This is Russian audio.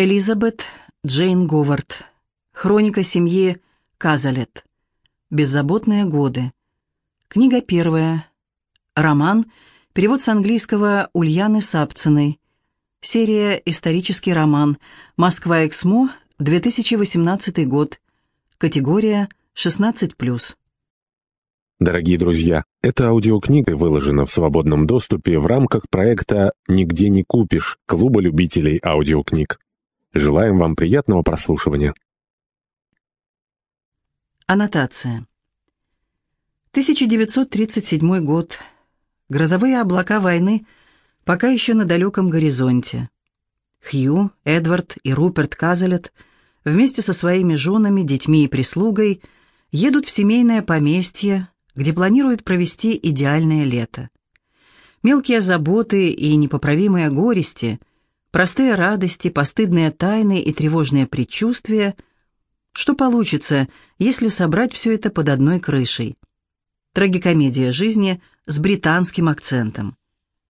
Элизабет Джейн Говард. Хроника семьи Казалет. Беззаботные годы. Книга первая. Роман. Перевод с английского Ульяны Сапциной. Серия «Исторический роман». Москва-Эксмо, 2018 год. Категория 16+. Дорогие друзья, эта аудиокнига выложена в свободном доступе в рамках проекта «Нигде не купишь» Клуба любителей аудиокниг. Желаем вам приятного прослушивания. Аннотация. 1937 год. Грозовые облака войны пока еще на далеком горизонте. Хью, Эдвард и Руперт Казалет вместе со своими женами, детьми и прислугой едут в семейное поместье, где планируют провести идеальное лето. Мелкие заботы и непоправимые горести Простые радости, постыдные тайны и тревожные предчувствия. Что получится, если собрать все это под одной крышей? Трагикомедия жизни с британским акцентом.